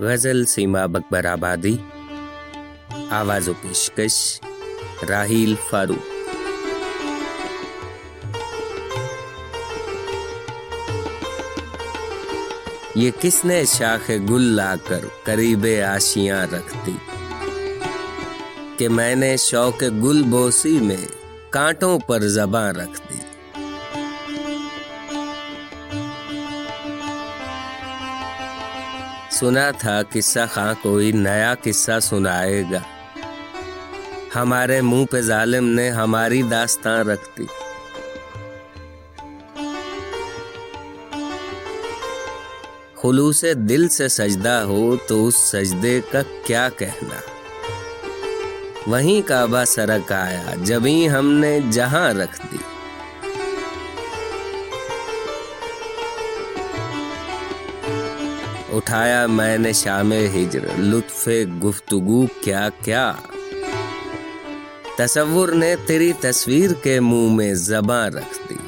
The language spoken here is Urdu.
غزل سیما بکبر آبادی، آواز و پیشکش راہیل فاروق۔ یہ کس نے شاخ گل لا کر قریب آشیاں رکھ دی کہ میں نے شوق گل بوسی میں کانٹوں پر زباں رکھ دی۔ سنا تھا قصہ خاں کوئی نیا قصہ سنائے گا۔ ہمارے منہ پہ ظالم نے ہماری داستان رکھ دی۔ خلوص دل سے سجدہ ہو تو اس سجدے کا کیا کہنا۔ وہیں کعبہ سرک آیا جبھی ہم نے جہاں رکھ دی۔ اٹھایا میں نے شام ہجر، لطف گفتگو، کیا کیا؟ تصور نے تیری تصویر کے منہ میں زباں رکھ دی۔